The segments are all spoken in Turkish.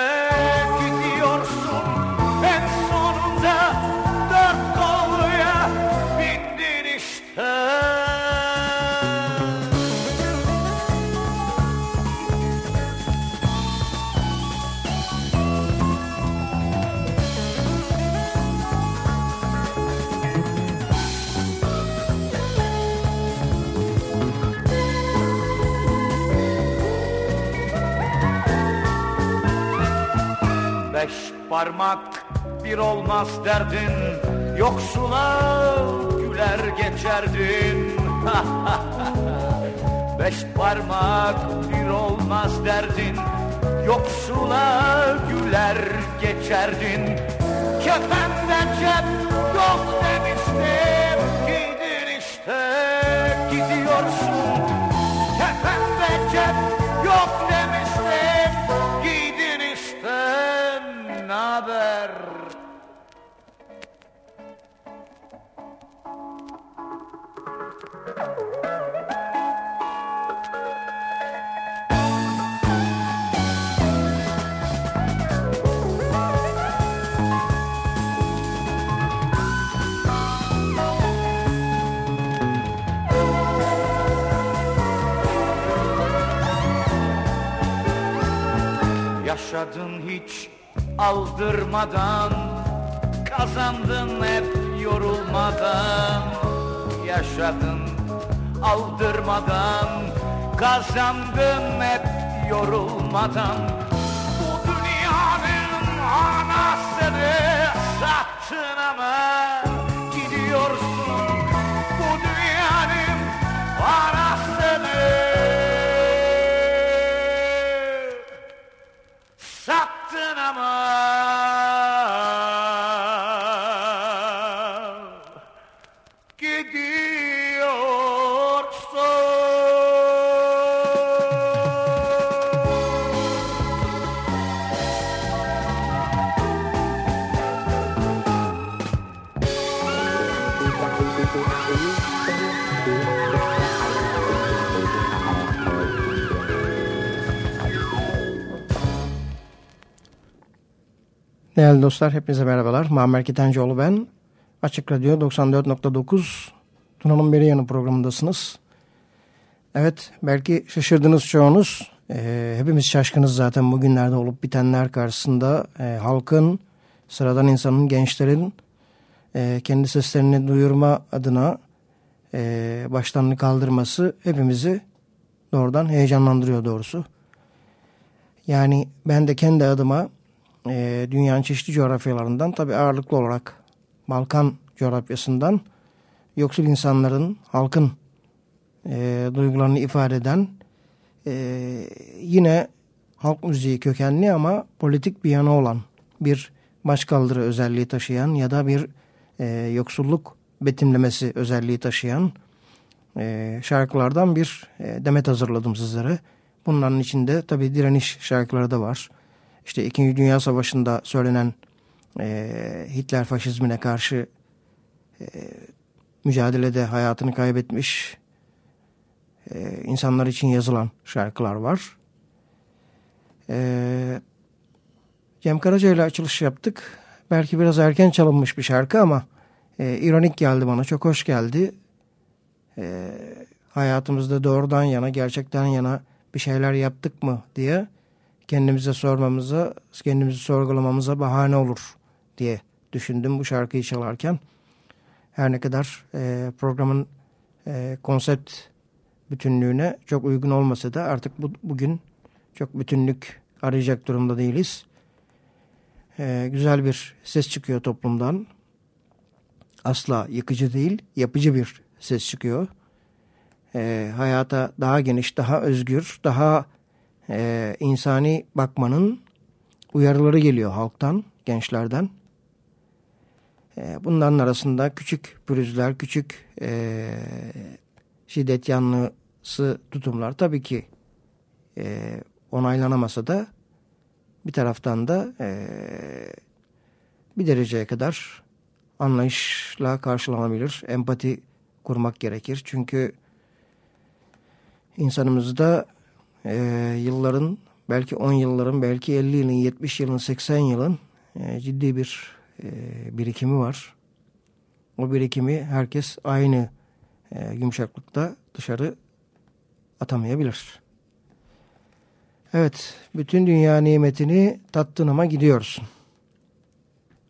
işte parmak bir olmaz derdin. Yoksula güler geçerdin. Beş parmak bir olmaz derdin. Yoksula güler geçerdin. Kefende cep yok demiştim. Giydin işte gidiyorsun Yaşadın hiç aldırmadan Kazandın hep yorulmadan. Yaşadın aldırmadan Kazandın hep yorulmadan. Bu dünyanın anasını sattın ama Değerli dostlar hepinize merhabalar. Muammer Kitencoğlu ben. Açık Radyo 94.9 Tuna'nın Beri Yanı programındasınız. Evet belki şaşırdınız çoğunuz. Ee, hepimiz şaşkınız zaten bugünlerde olup bitenler karşısında. Ee, halkın, sıradan insanın, gençlerin e, kendi seslerini duyurma adına e, başlarını kaldırması hepimizi doğrudan heyecanlandırıyor doğrusu. Yani ben de kendi adıma e, dünyanın çeşitli coğrafyalarından tabi ağırlıklı olarak Balkan coğrafyasından yoksul insanların, halkın e, duygularını ifade eden e, yine halk müziği kökenli ama politik bir yanı olan bir başkaldırı özelliği taşıyan ya da bir e, yoksulluk betimlemesi özelliği taşıyan e, şarkılardan bir e, demet hazırladım sizlere. Bunların içinde tabi direniş şarkıları da var işte İkinci Dünya Savaşı'nda söylenen e, Hitler faşizmine karşı e, mücadelede hayatını kaybetmiş e, insanlar için yazılan şarkılar var. E, Cem Karaca ile açılış yaptık. Belki biraz erken çalınmış bir şarkı ama e, ironik geldi bana. Çok hoş geldi. E, hayatımızda doğrudan yana, gerçekten yana bir şeyler yaptık mı diye kendimize sormamıza, kendimizi sorgulamamıza bahane olur diye düşündüm bu şarkıyı çalarken. Her ne kadar e, programın e, konsept bütünlüğüne çok uygun olmasa da artık bu, bugün çok bütünlük arayacak durumda değiliz. E, güzel bir ses çıkıyor toplumdan. Asla yıkıcı değil, yapıcı bir ses çıkıyor. E, hayata daha geniş, daha özgür, daha e, insani bakmanın uyarıları geliyor halktan, gençlerden. E, bunların arasında küçük pürüzler, küçük e, şiddet yanlısı tutumlar tabii ki e, onaylanamasa da bir taraftan da e, bir dereceye kadar anlayışla karşılanabilir. Empati kurmak gerekir. Çünkü insanımızda e, yılların belki 10 yılların belki 50 yılın 70 yılın 80 yılın e, ciddi bir e, birikimi var. O birikimi herkes aynı e, yumuşaklıkta dışarı atamayabilir. Evet, bütün dünya nimetini tattın ama gidiyorsun.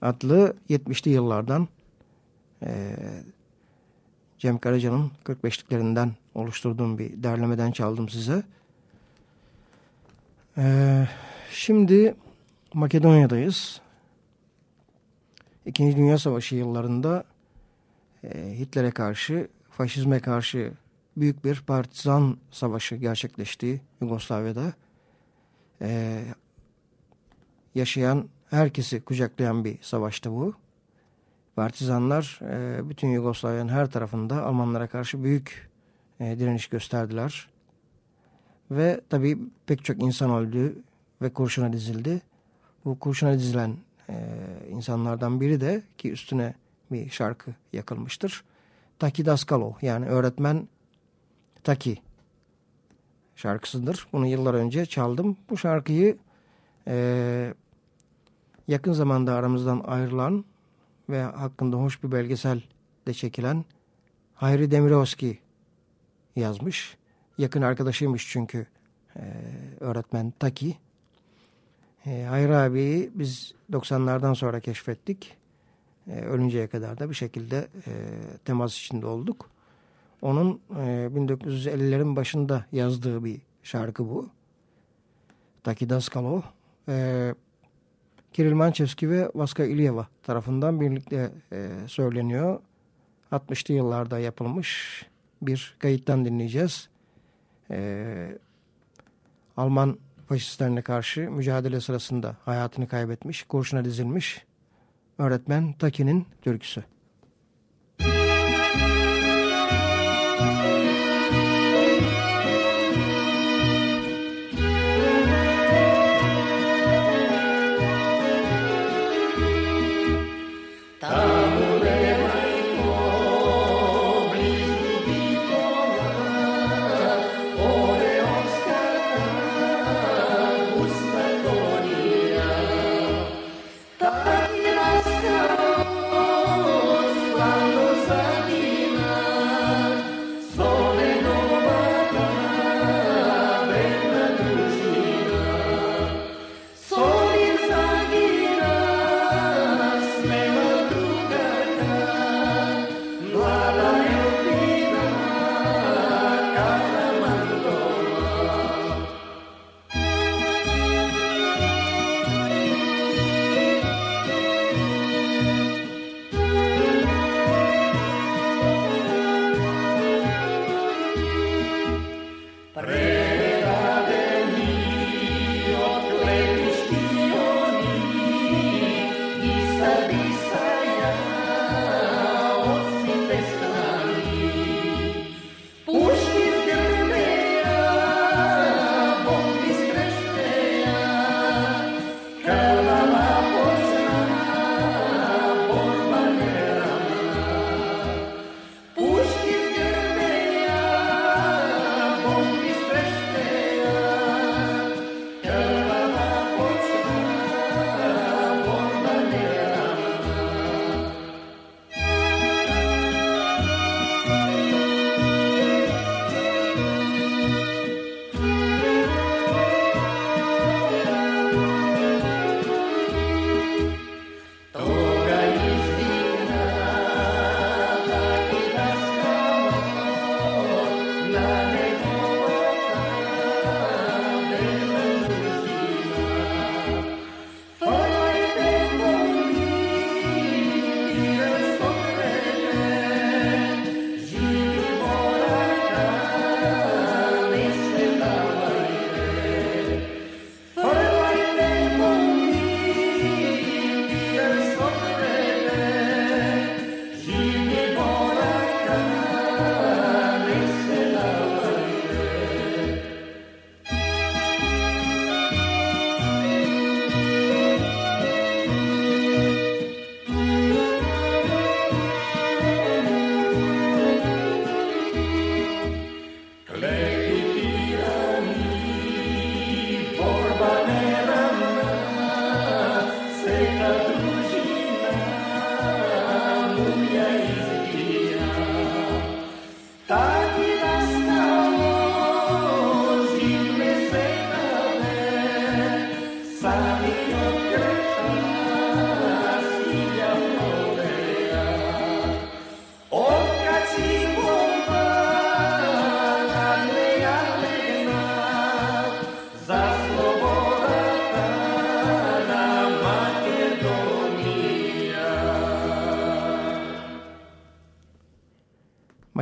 Adlı 70'li yıllardan e, Cem Karaca'nın 45'liklerinden oluşturduğum bir derlemeden çaldım size. Ee, şimdi Makedonya'dayız. İkinci Dünya Savaşı yıllarında e, Hitler'e karşı, faşizme karşı büyük bir partizan savaşı gerçekleşti Yugoslavya'da. Ee, yaşayan herkesi kucaklayan bir savaştı bu. Partizanlar e, bütün Yugoslavya'nın her tarafında Almanlara karşı büyük e, direniş gösterdiler. Ve tabii pek çok insan öldü ve kurşuna dizildi. Bu kurşuna dizilen e, insanlardan biri de ki üstüne bir şarkı yakılmıştır. Taki Daskalo yani öğretmen Taki şarkısıdır. Bunu yıllar önce çaldım. Bu şarkıyı e, yakın zamanda aramızdan ayrılan ve hakkında hoş bir belgesel de çekilen Hayri Demirovski yazmış yakın arkadaşıymış çünkü e, öğretmen Taki. E, Hayri abiyi biz 90'lardan sonra keşfettik. e, ölünceye kadar da bir şekilde e, temas içinde olduk. Onun e, 1950'lerin başında yazdığı bir şarkı bu. Taki Daskalov. E, Kiril Manchevski ve Vaska İlyeva tarafından birlikte e, söyleniyor. 60'lı yıllarda yapılmış bir kayıttan dinleyeceğiz. E, Alman faşistlerine karşı mücadele sırasında hayatını kaybetmiş, kurşuna dizilmiş öğretmen Taki'nin türküsü.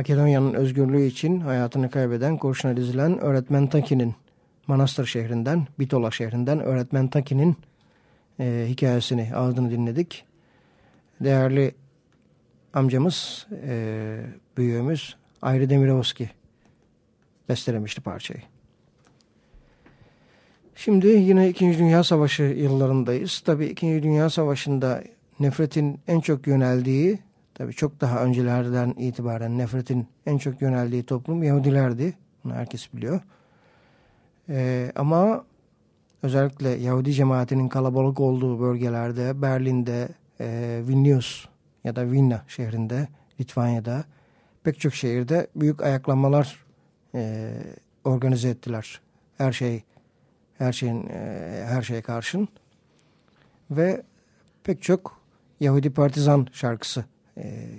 Makedonya'nın özgürlüğü için hayatını kaybeden, kurşuna dizilen öğretmen Taki'nin Manastır şehrinden, Bitola şehrinden öğretmen Taki'nin e, hikayesini, ağzını dinledik. Değerli amcamız, e, büyüğümüz Ayrı Demirovski bestelemişti parçayı. Şimdi yine İkinci Dünya Savaşı yıllarındayız. Tabii İkinci Dünya Savaşı'nda nefretin en çok yöneldiği Tabii çok daha öncelerden itibaren nefretin en çok yöneldiği toplum Yahudilerdi. Bunu herkes biliyor. Ee, ama özellikle Yahudi cemaatinin kalabalık olduğu bölgelerde Berlin'de, e, Vilnius ya da Vilna şehrinde, Litvanya'da pek çok şehirde büyük ayaklanmalar e, organize ettiler. Her şey her şeyin e, her şeye karşın ve pek çok Yahudi Partizan şarkısı e,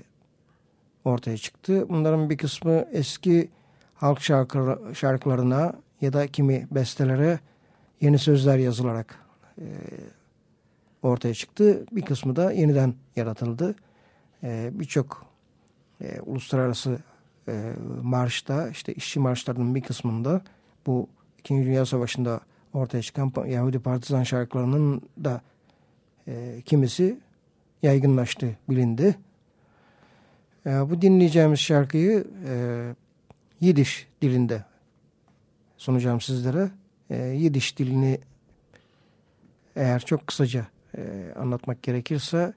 ortaya çıktı. Bunların bir kısmı eski halk şarkı, şarkılarına ya da kimi bestelere yeni sözler yazılarak e, ortaya çıktı. Bir kısmı da yeniden yaratıldı. E, Birçok e, uluslararası marşta işte işçi marşlarının bir kısmında bu İkinci Dünya Savaşı'nda ortaya çıkan Yahudi partizan şarkılarının da e, kimisi yaygınlaştı, bilindi. E, bu dinleyeceğimiz şarkıyı e, Yidiş dilinde sunacağım sizlere. E, Yidiş dilini eğer çok kısaca e, anlatmak gerekirse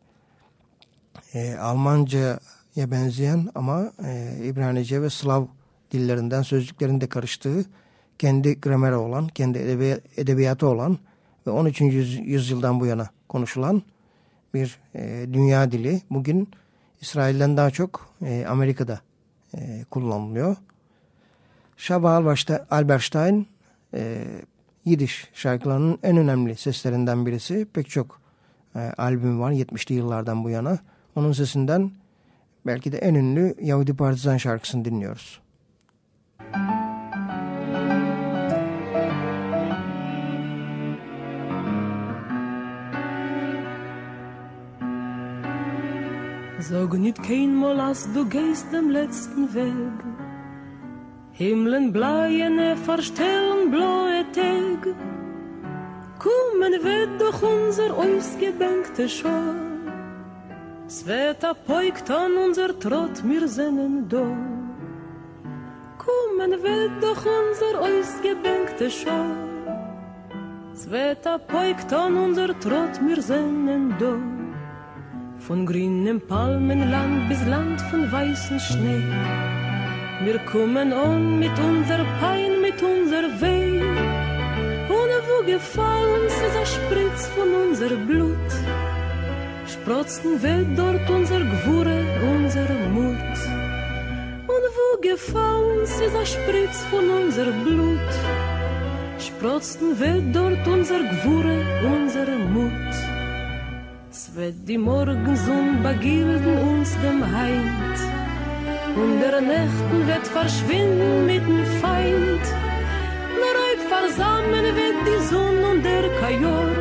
e, Almanca'ya benzeyen ama e, İbranice ve Slav dillerinden sözcüklerin de karıştığı kendi grameri olan, kendi edebi, edebiyatı olan ve 13. yüzyıldan bu yana konuşulan bir e, dünya dili. Bugün İsrail'den daha çok e, Amerika'da e, kullanılıyor. Şaba Alberstein e, Yidiş şarkılarının en önemli seslerinden birisi. Pek çok e, albüm var 70'li yıllardan bu yana. Onun sesinden belki de en ünlü Yahudi Partizan şarkısını dinliyoruz. Sag nicht kein Mal, als du gehst dem letzten Weg. Himmeln bleiene verstellen blaue Tag. Kommen wird doch unser ausgebänkte Schau. Es wird apoikt an unser Trott, wir sinnen do. Kommen wird doch unser ausgebänkte Schau. Es wird apoikt an unser Trott, wir sinnen do. Von grünem Palmenland bis Land von weißen Schnee. Wir kommen on mit unser Pein, mit unser Weh. Ohne wo gefallen ist ein Spritz von unser Blut. Sprotzen wir dort unser Gwure, unser Mut. Und wo gefallen ist ein Spritz von unser Blut. Sprotzen wir dort unser Gwure, unser Mut. Wird die Morgensonne begilden uns dem Heint. Und der Nächten wird verschwinden mit dem Feind. Nur ein versammeln wird die Sonne und der Kajor.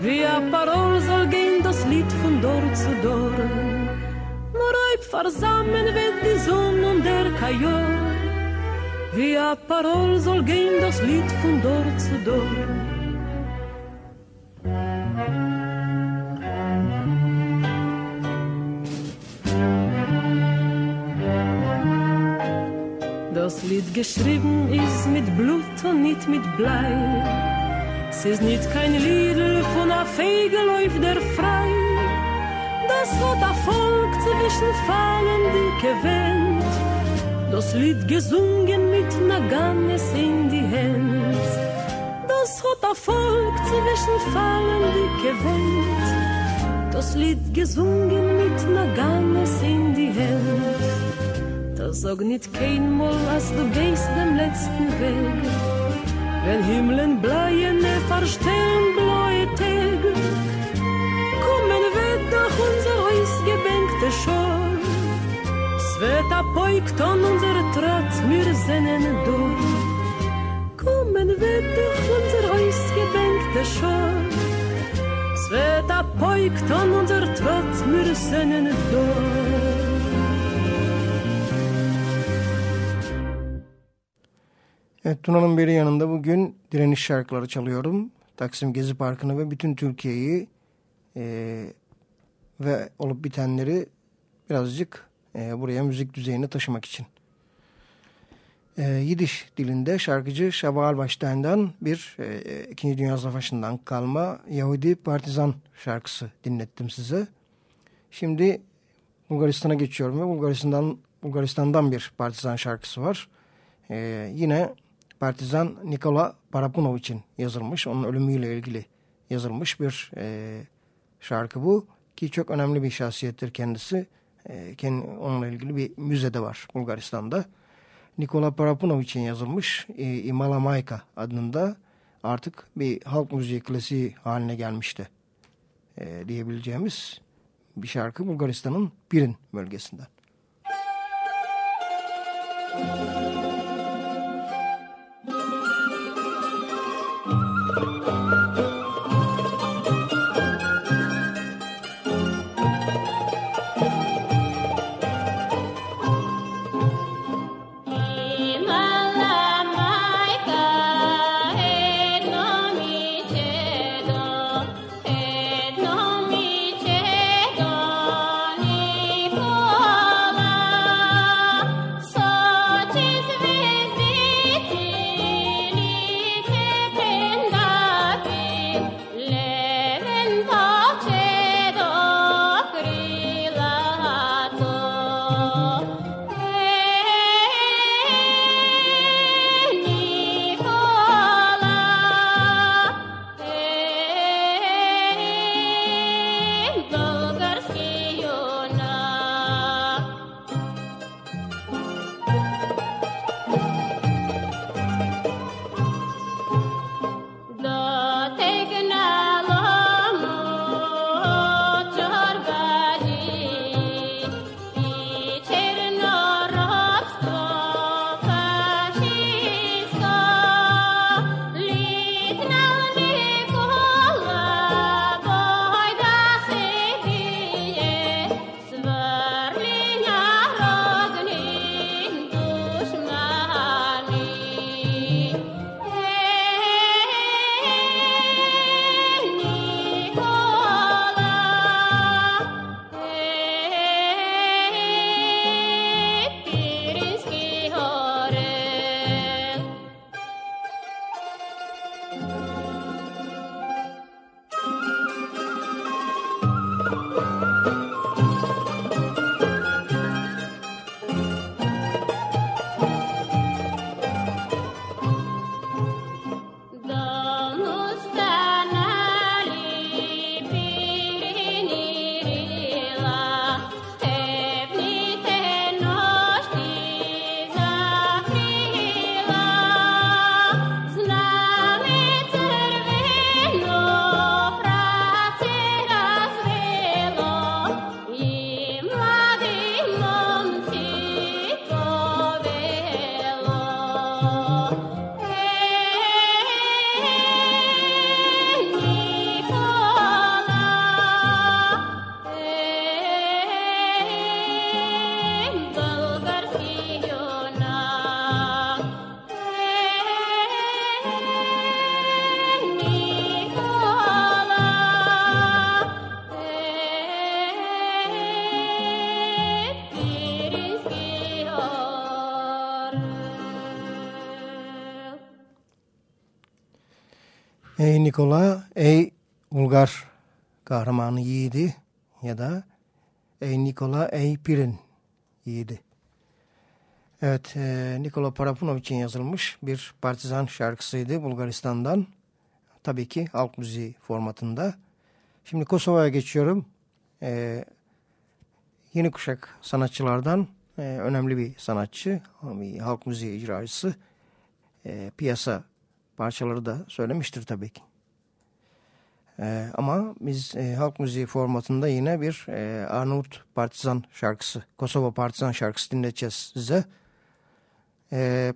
Wie ein Parol soll gehen das Lied von Dor zu Dor. Nur ein versammeln wird die Sonne und der Kajor. Wie ein Parol soll gehen das Lied von Dor zu Dor Lied geschrieben ist mit Blut und nicht mit Blei. Es ist nicht kein Lied von a Fegel auf der frei. Das hat a zwischen fallen dicke Wind. Das Lied gesungen mit Naganes in die Hand. Das hat a zwischen fallen dicke Wind. Das Lied gesungen mit Naganes in die Hand. Sag nicht kein Mal, als du gehst dem letzten Weg. Wenn Himmeln bleiene verstellen blaue Tag, kommen wird doch unser ausgebänkte Schor. Es wird apoikt an unser Trat, wir sinnen durch. Kommen wird doch unser ausgebänkte Schor. Es wird apoikt an unser Trat, wir sinnen durch. Tuna'nın beri yanında bugün direniş şarkıları çalıyorum. Taksim Gezi Parkı'nı ve bütün Türkiye'yi e, ve olup bitenleri birazcık e, buraya müzik düzeyine taşımak için. E, Yidiş dilinde şarkıcı Şaba Albaştayn'dan bir e, İkinci Dünya Savaşı'ndan kalma Yahudi Partizan şarkısı dinlettim size. Şimdi Bulgaristan'a geçiyorum ve Bulgaristan'dan Bulgaristan'dan bir partizan şarkısı var. Ee, yine partizan Nikola Parapunov için yazılmış. Onun ölümüyle ilgili yazılmış bir e, şarkı bu. Ki çok önemli bir şahsiyettir kendisi. E, kendi, onunla ilgili bir müze de var Bulgaristan'da. Nikola Parapunov için yazılmış e, Imala Maika adında artık bir halk müziği klasiği haline gelmişti. e, diyebileceğimiz bir şarkı Bulgaristan'ın Pirin bölgesinden. Ey Nikola, ey Bulgar kahramanı yiğidi ya da Ey Nikola, ey Pirin yiğidi. Evet, e, Nikola Parapunovic'in yazılmış bir partizan şarkısıydı Bulgaristan'dan. Tabii ki halk müziği formatında. Şimdi Kosova'ya geçiyorum. E, yeni kuşak sanatçılardan e, önemli bir sanatçı, halk müziği icracısı. E, piyasa parçaları da söylemiştir tabii ki. Ee, ama biz e, halk müziği formatında yine bir e, Arnavut partizan şarkısı, Kosova partizan şarkısı dinleteceğiz size. E,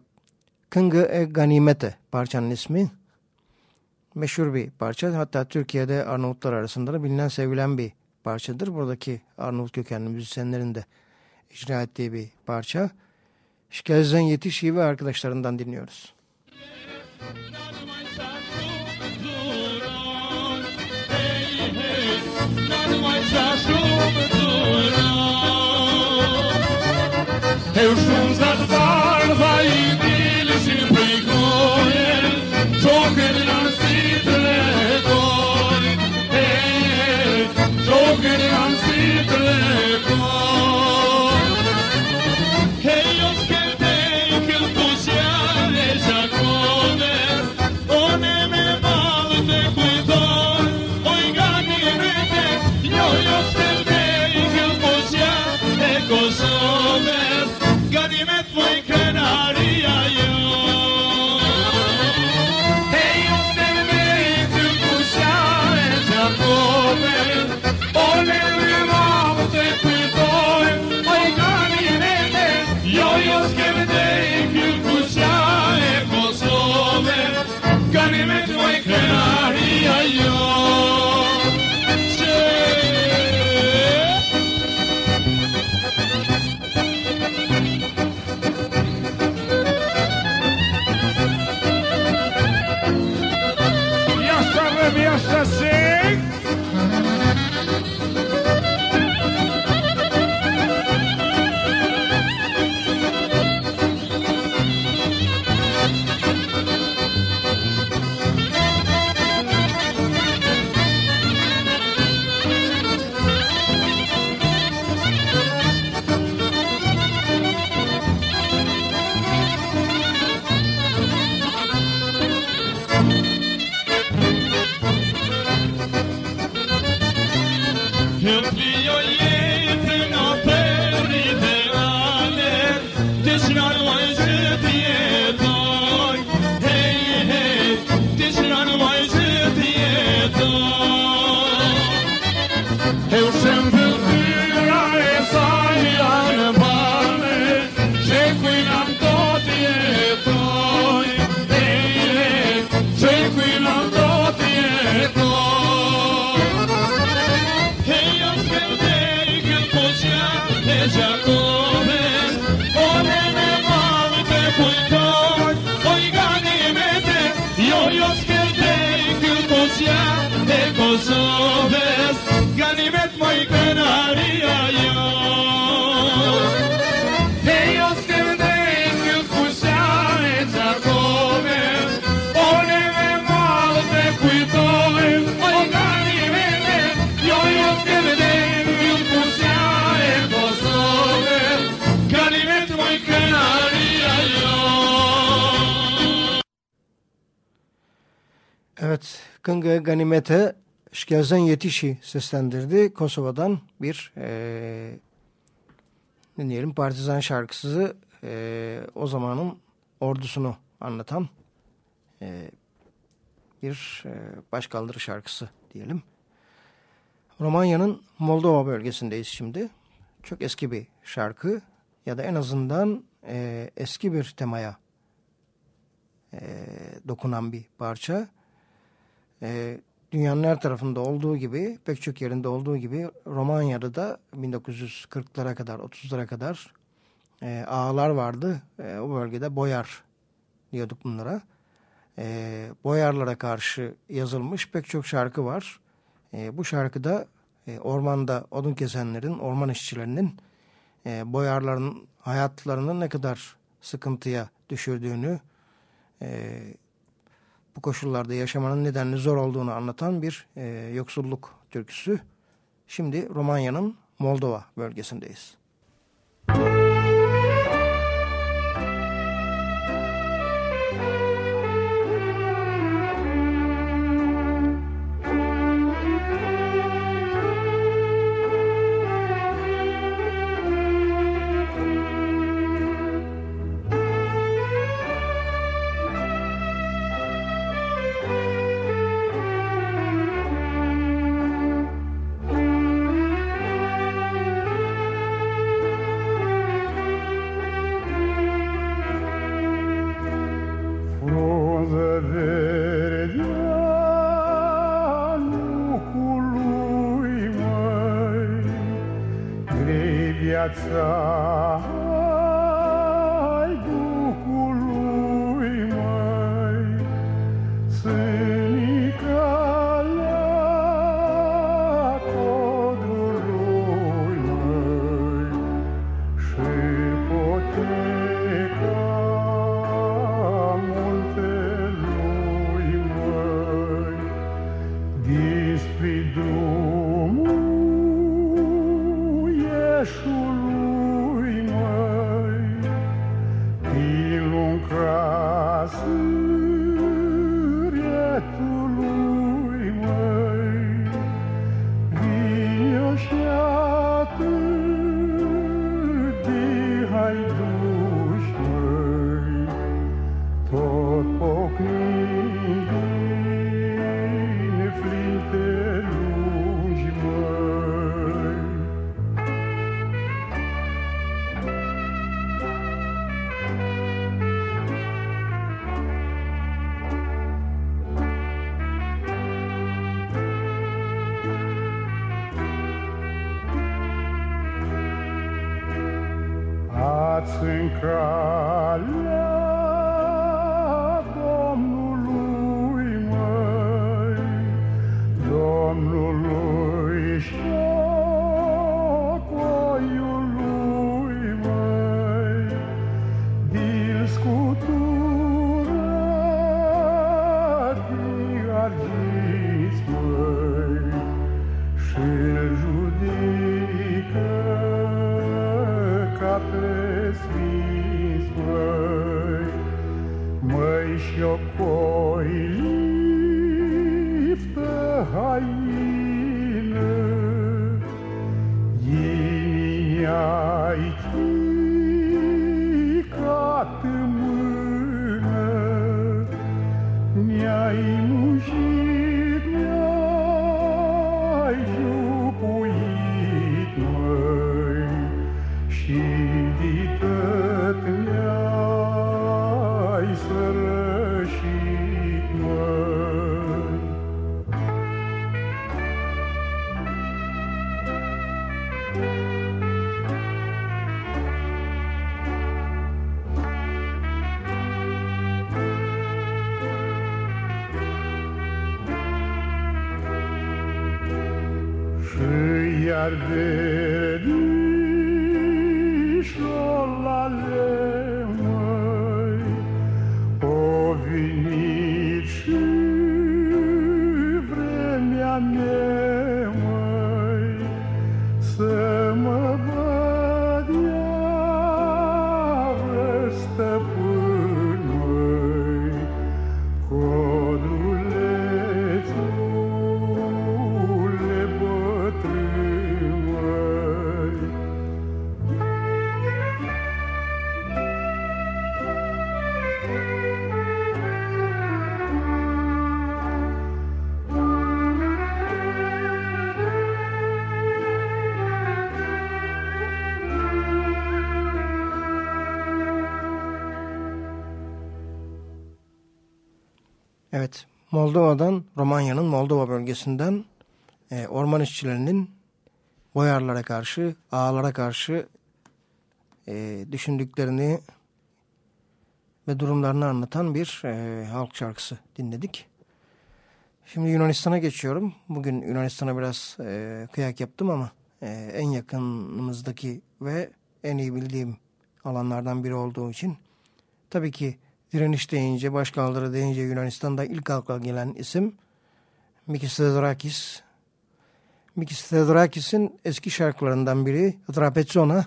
Kıngı e Ganimete parçanın ismi. Meşhur bir parça. Hatta Türkiye'de Arnavutlar arasında da bilinen sevilen bir parçadır. Buradaki Arnavut kökenli müzisyenlerin de icra ettiği bir parça. Şikayetden Yetiş ve arkadaşlarından dinliyoruz. mas a chuva durou. Eu juntos as barbas Evet, Kıngı Ganimet'e Şkelzen Yetişi seslendirdi. Kosova'dan bir e, ne partizan şarkısı e, o zamanın ordusunu anlatan e, bir e, başkaldırı şarkısı diyelim. Romanya'nın Moldova bölgesindeyiz şimdi. Çok eski bir şarkı ya da en azından e, eski bir temaya e, dokunan bir parça. E, dünyanın her tarafında olduğu gibi, pek çok yerinde olduğu gibi Romanya'da da 1940'lara kadar, 30'lara kadar e, ağalar vardı. E, o bölgede boyar diyorduk bunlara. E, boyarlara karşı yazılmış pek çok şarkı var. E, bu şarkıda e, ormanda odun kesenlerin, orman işçilerinin e, boyarların hayatlarını ne kadar sıkıntıya düşürdüğünü, e, bu koşullarda yaşamanın nedenli zor olduğunu anlatan bir e, yoksulluk türküsü. Şimdi Romanya'nın Moldova bölgesindeyiz. Müzik piazza Evet, Moldova'dan, Romanya'nın Moldova bölgesinden e, orman işçilerinin boyarlara karşı, ağalara karşı e, düşündüklerini ve durumlarını anlatan bir e, halk şarkısı dinledik. Şimdi Yunanistan'a geçiyorum. Bugün Yunanistan'a biraz e, kıyak yaptım ama e, en yakınımızdaki ve en iyi bildiğim alanlardan biri olduğu için tabii ki direniş deyince, başkaldırı deyince Yunanistan'da ilk akla gelen isim Mikis Theodorakis. Mikis Theodorakis'in eski şarkılarından biri Trapezona.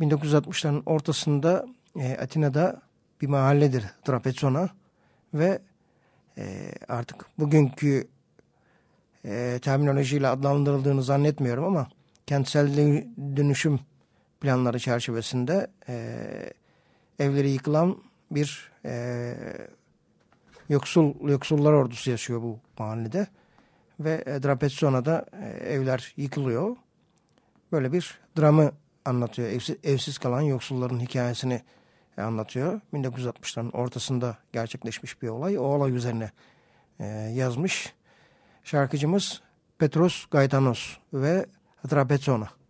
1960'ların ortasında e, Atina'da bir mahalledir Trapezona ve e, artık bugünkü e, terminolojiyle adlandırıldığını zannetmiyorum ama kentsel dönüşüm planları çerçevesinde e, evleri yıkılan bir e, yoksul yoksullar ordusu yaşıyor bu mahallede ve e, Trapezzona'da e, evler yıkılıyor. Böyle bir dramı anlatıyor. Evsiz, evsiz kalan yoksulların hikayesini e, anlatıyor. 1960'ların ortasında gerçekleşmiş bir olay. O olay üzerine e, yazmış. Şarkıcımız Petros Gaetanos ve Trapezzona.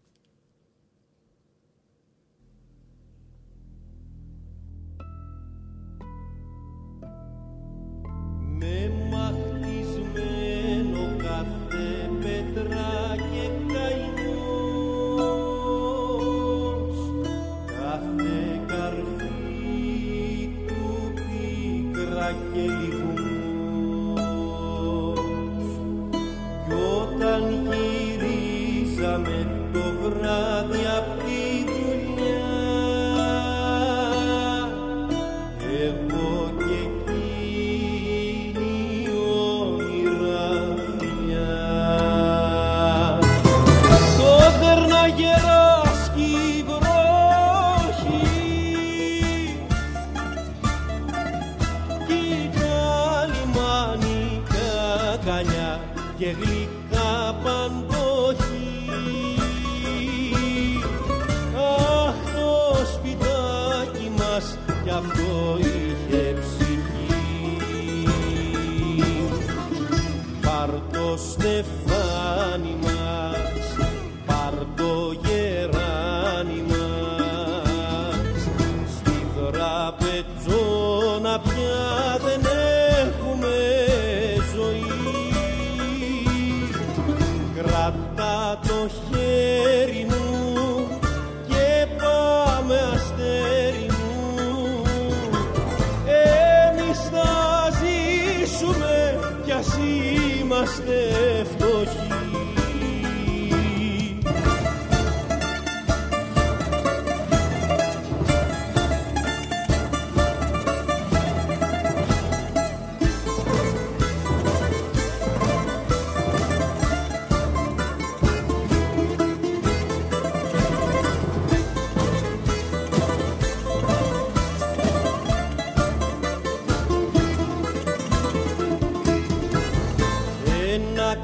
夜里孤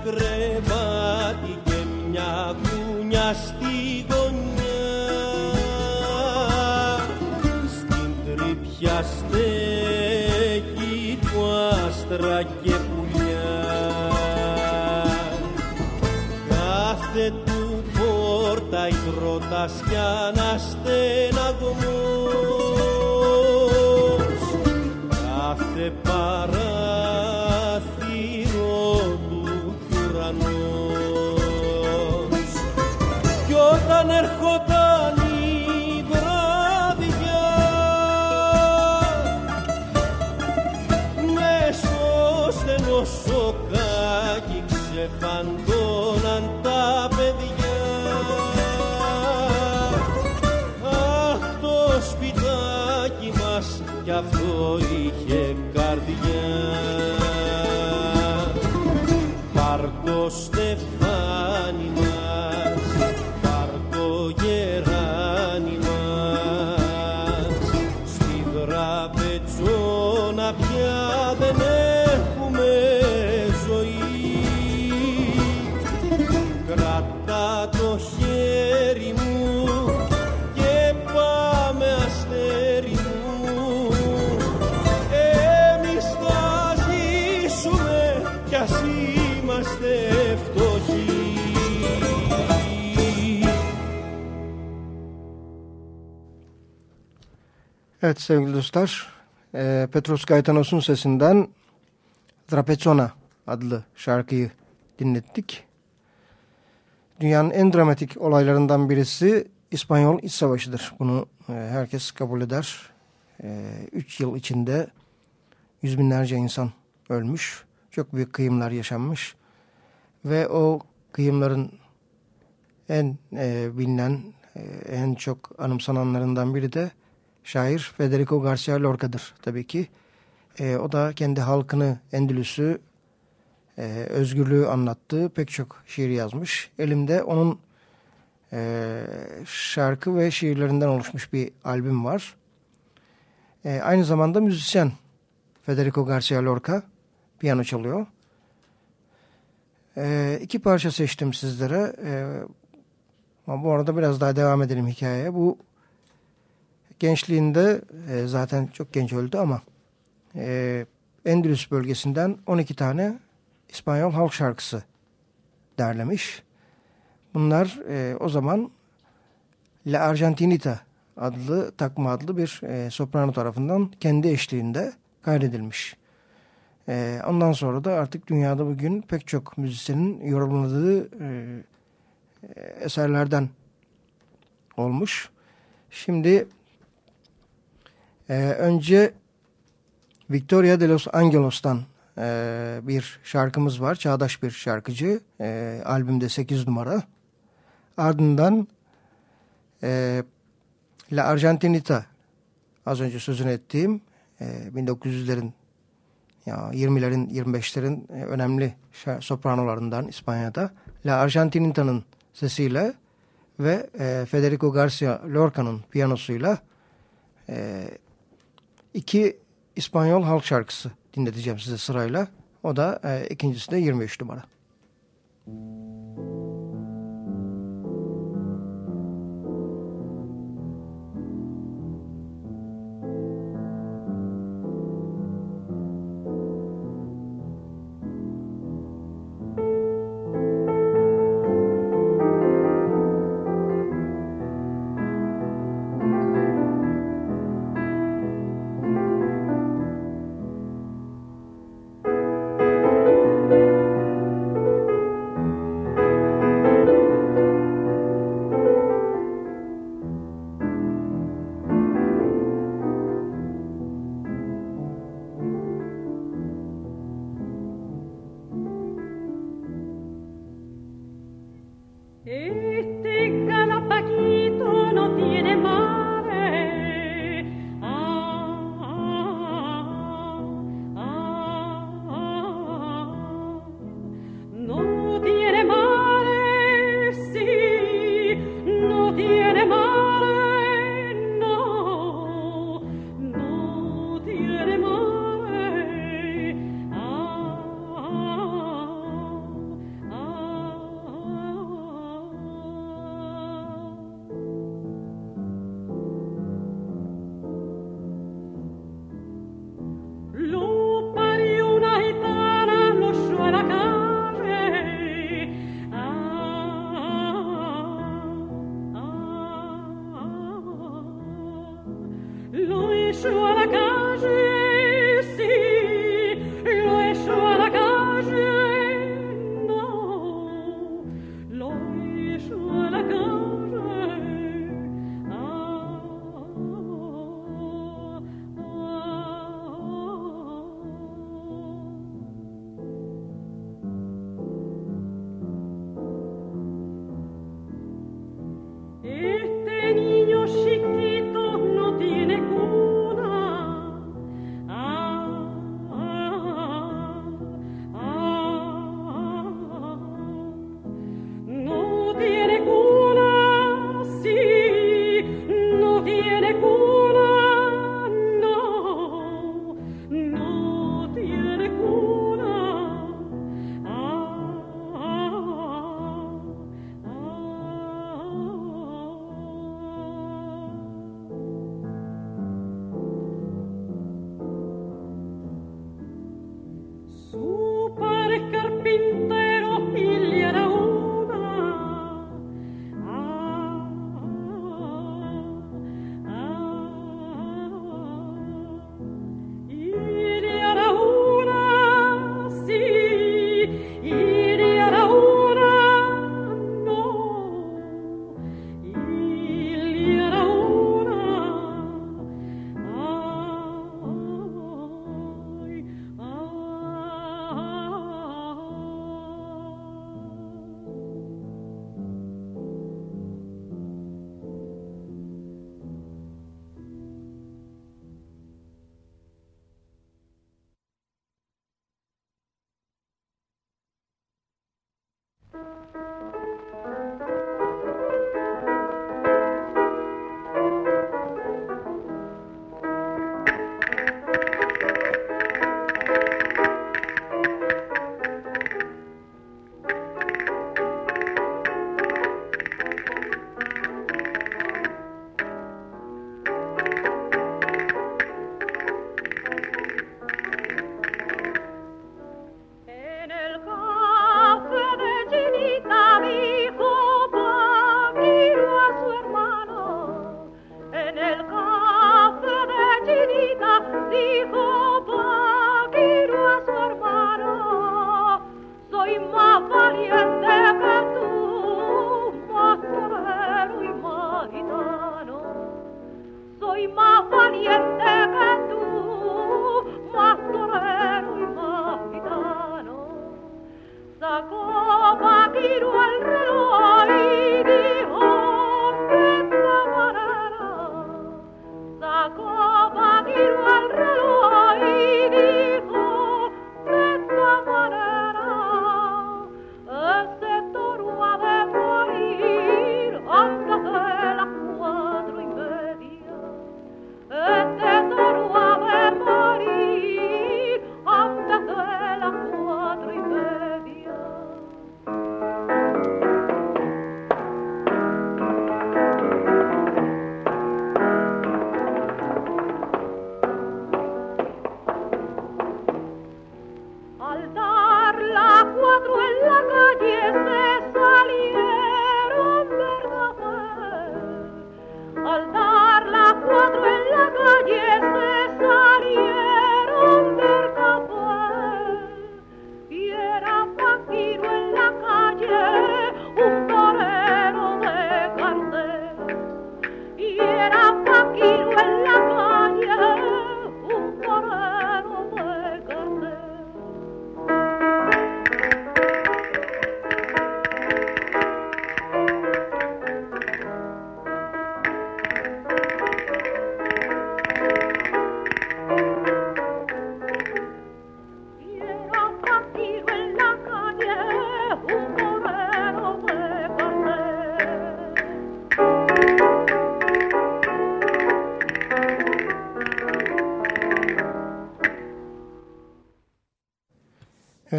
κρεβάτι και μια κούνια στη γωνιά. Στην τρύπια στέκει του άστρα και πουλιά. Κάθε του πόρτα η τρότας κι αναστεναγμός Evet sevgili dostlar, e, Petros Gaetanos'un sesinden Drapetsona adlı şarkıyı dinlettik. Dünyanın en dramatik olaylarından birisi İspanyol İç Savaşı'dır. Bunu e, herkes kabul eder. E, üç yıl içinde yüz binlerce insan ölmüş. Çok büyük kıyımlar yaşanmış. Ve o kıyımların en e, bilinen, e, en çok anımsananlarından biri de şair Federico Garcia Lorca'dır tabii ki. E, o da kendi halkını, Endülüs'ü, e, özgürlüğü anlattığı pek çok şiir yazmış. Elimde onun e, şarkı ve şiirlerinden oluşmuş bir albüm var. E, aynı zamanda müzisyen Federico Garcia Lorca piyano çalıyor. E, iki parça seçtim sizlere. E, ama bu arada biraz daha devam edelim hikayeye. Bu gençliğinde e, zaten çok genç öldü ama e, Endülüs bölgesinden 12 tane İspanyol halk şarkısı derlemiş. Bunlar e, o zaman La Argentinita adlı takma adlı bir e, soprano tarafından kendi eşliğinde kaydedilmiş. E, ondan sonra da artık dünyada bugün pek çok müzisyenin yorumladığı e, eserlerden olmuş. Şimdi e, önce Victoria de los Angelos'tan e, bir şarkımız var. Çağdaş bir şarkıcı. E, albümde 8 numara. Ardından e, La Argentinita az önce sözünü ettiğim e, 1900'lerin ya 20'lerin 25'lerin e, önemli sopranolarından İspanya'da La Argentinita'nın sesiyle ve e, Federico Garcia Lorca'nın piyanosuyla e, iki İspanyol halk şarkısı dinleteceğim size sırayla. O da e, ikincisi de 23 numara. Este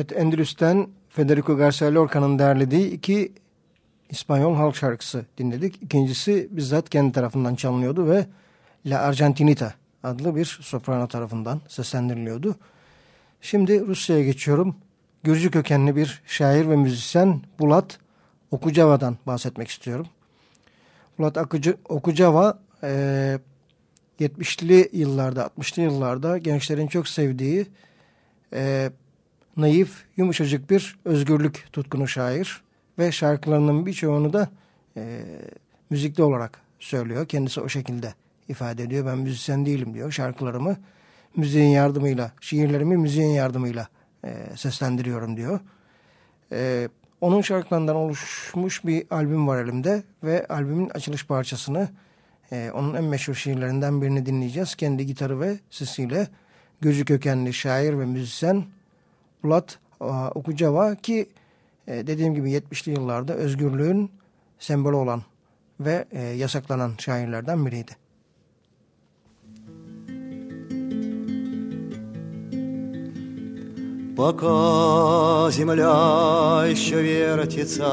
Evet Endülüs'ten Federico Garcia Lorca'nın derlediği iki İspanyol halk şarkısı dinledik. İkincisi bizzat kendi tarafından çalınıyordu ve La Argentinita adlı bir soprano tarafından seslendiriliyordu. Şimdi Rusya'ya geçiyorum. Gürcü kökenli bir şair ve müzisyen Bulat Okucava'dan bahsetmek istiyorum. Bulat Akıcı, Okucava e, 70'li yıllarda 60'lı yıllarda gençlerin çok sevdiği e, naif, yumuşacık bir özgürlük tutkunu şair ve şarkılarının birçoğunu da e, müzikli olarak söylüyor. Kendisi o şekilde ifade ediyor. Ben müzisyen değilim diyor. Şarkılarımı müziğin yardımıyla, şiirlerimi müziğin yardımıyla e, seslendiriyorum diyor. E, onun şarkılarından oluşmuş bir albüm var elimde ve albümün açılış parçasını e, onun en meşhur şiirlerinden birini dinleyeceğiz. Kendi gitarı ve sesiyle Gürcü kökenli şair ve müzisyen Bulat Okucava ki e, dediğim gibi 70'li yıllarda özgürlüğün sembolü olan ve e, yasaklanan şairlerden biriydi. Пока земля еще вертится,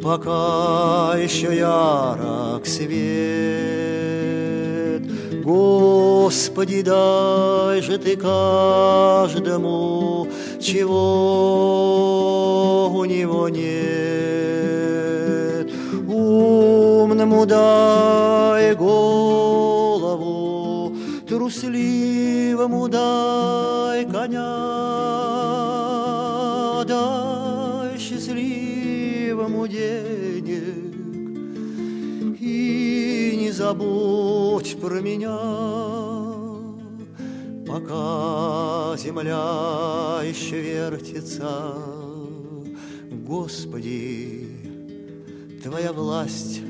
пока еще ярок свет, Господи, дай же ты каждому, чего у него нет. Умному дай голову, трусливому дай коня, дай счастливому денег забудь про меня, пока земля еще вертится. Господи, Твоя власть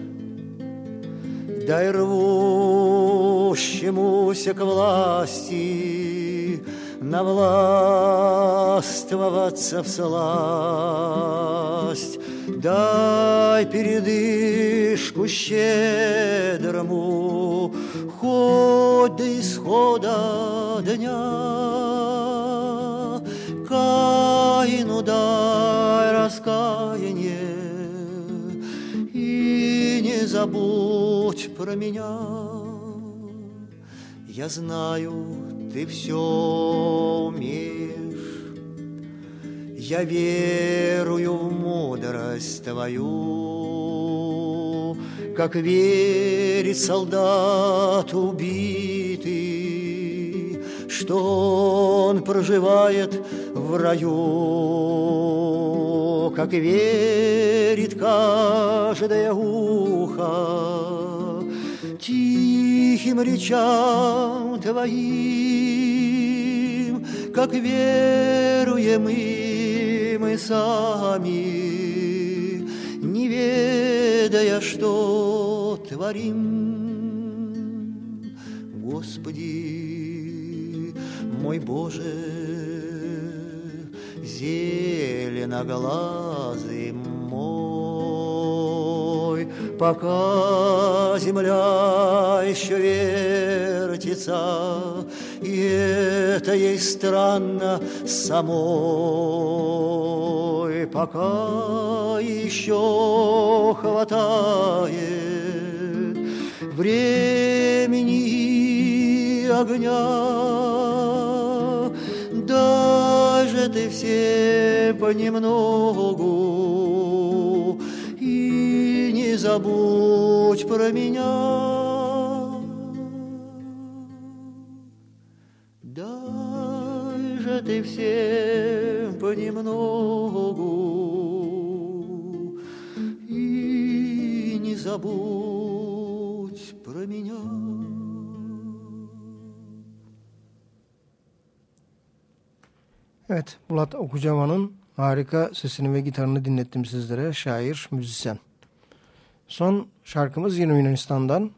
Дай рвущемуся к власти Навластвоваться в сласть Дай передышку щедрому Хоть до исхода дня. Каину дай раскаяние И не забудь про меня. Я знаю, ты все умеешь Я верую в мудрость твою Как верит солдат убитый Что он проживает в раю. Как верит каждое ухо Тихим речам твоим Как веруем и сами Не ведая, что творим. Господи, мой Боже, зеленоглазый мой, пока земля еще вертится, и это ей странно самой, пока еще хватает времени и огня. Даже ты все понемногу и не забудь про меня. ты все понемногу и не забудь про меня. Evet, Bulat Okucaman'ın harika sesini ve gitarını dinlettim sizlere. Şair, müzisyen. Son şarkımız yine Yunanistan'dan.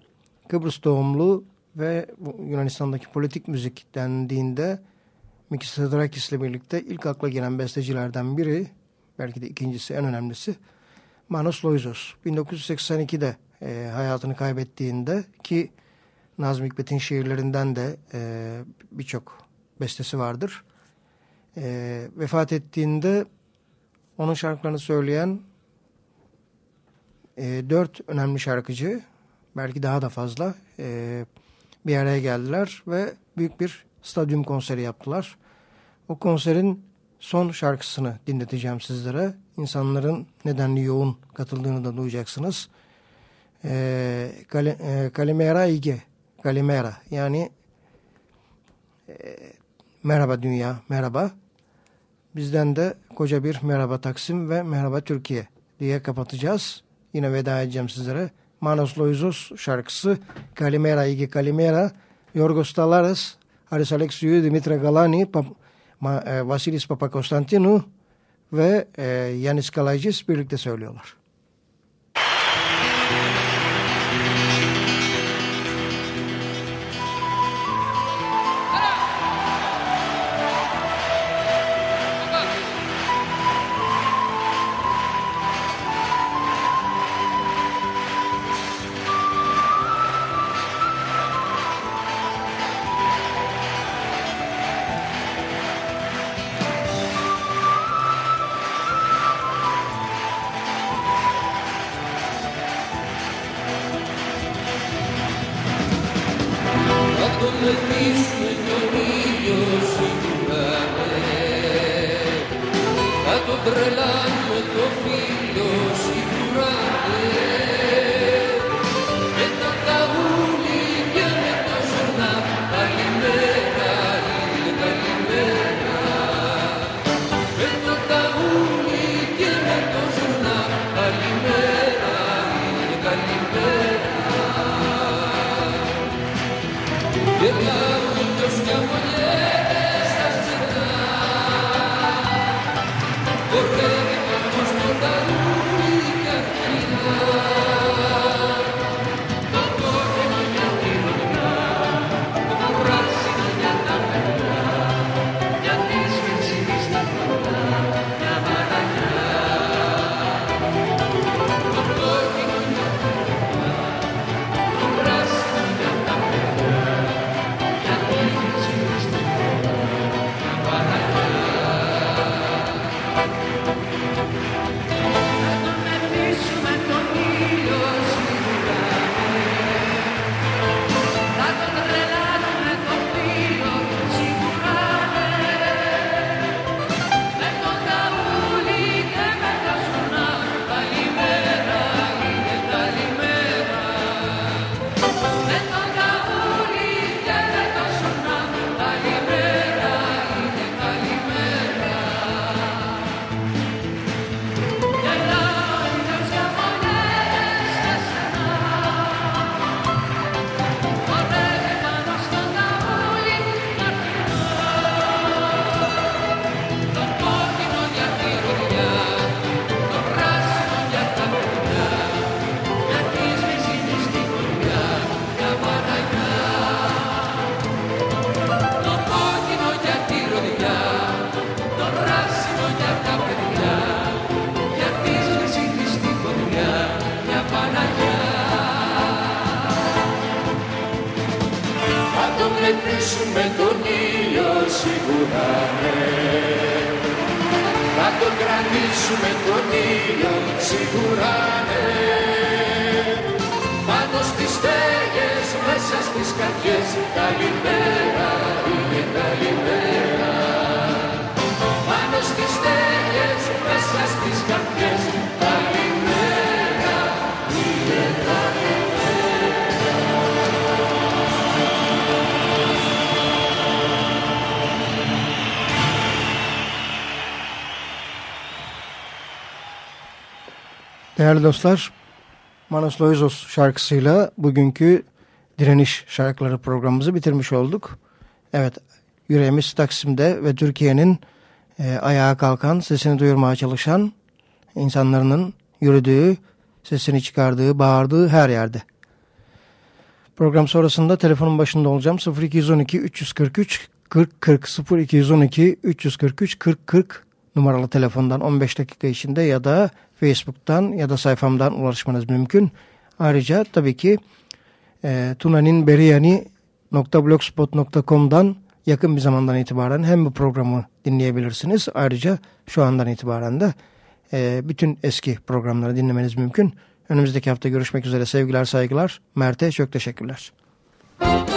Kıbrıs doğumlu ve bu Yunanistan'daki politik müzik dendiğinde Mikis Theodorakis ile birlikte ilk akla gelen bestecilerden biri, belki de ikincisi en önemlisi, Manos Loizos. 1982'de e, hayatını kaybettiğinde ki Nazım Hikmet'in şiirlerinden de e, birçok bestesi vardır. E, vefat ettiğinde onun şarkılarını söyleyen e, dört önemli şarkıcı, belki daha da fazla e, bir araya geldiler ve büyük bir stadyum konseri yaptılar. O konserin son şarkısını dinleteceğim sizlere. İnsanların nedenli yoğun katıldığını da duyacaksınız. E, e, Kalimera Ige, Kalimera yani e, merhaba dünya, merhaba. Bizden de koca bir merhaba Taksim ve merhaba Türkiye diye kapatacağız. Yine veda edeceğim sizlere. Manos Loizos şarkısı Kalimera Ige Kalimera Yorgos Talaras Haris Alexiou Dimitra Galani Pap Ma, e, Vasilis Papakonstantinu ve e, Yanis Kalajis birlikte söylüyorlar. τον θα τον το φίλο σου. Değerli dostlar, Manos Loizos şarkısıyla bugünkü direniş şarkıları programımızı bitirmiş olduk. Evet, yüreğimiz Taksim'de ve Türkiye'nin e, ayağa kalkan, sesini duyurmaya çalışan insanların yürüdüğü, sesini çıkardığı, bağırdığı her yerde. Program sonrasında telefonun başında olacağım. 0212 343 40 40 0212 343 40 40 numaralı telefondan 15 dakika içinde ya da Facebook'tan ya da sayfamdan ulaşmanız mümkün. Ayrıca tabii ki e, tunaninberiyani.blogspot.com'dan yakın bir zamandan itibaren hem bu programı dinleyebilirsiniz. Ayrıca şu andan itibaren de e, bütün eski programları dinlemeniz mümkün. Önümüzdeki hafta görüşmek üzere sevgiler saygılar. Mert'e çok teşekkürler. Să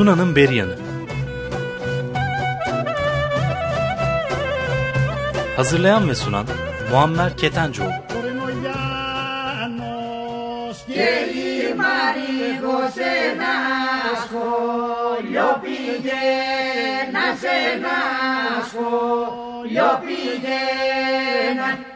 Sunan'ın Beryanı Hazırlayan ve sunan Muammer Ketencoğlu. Yo pillé, nace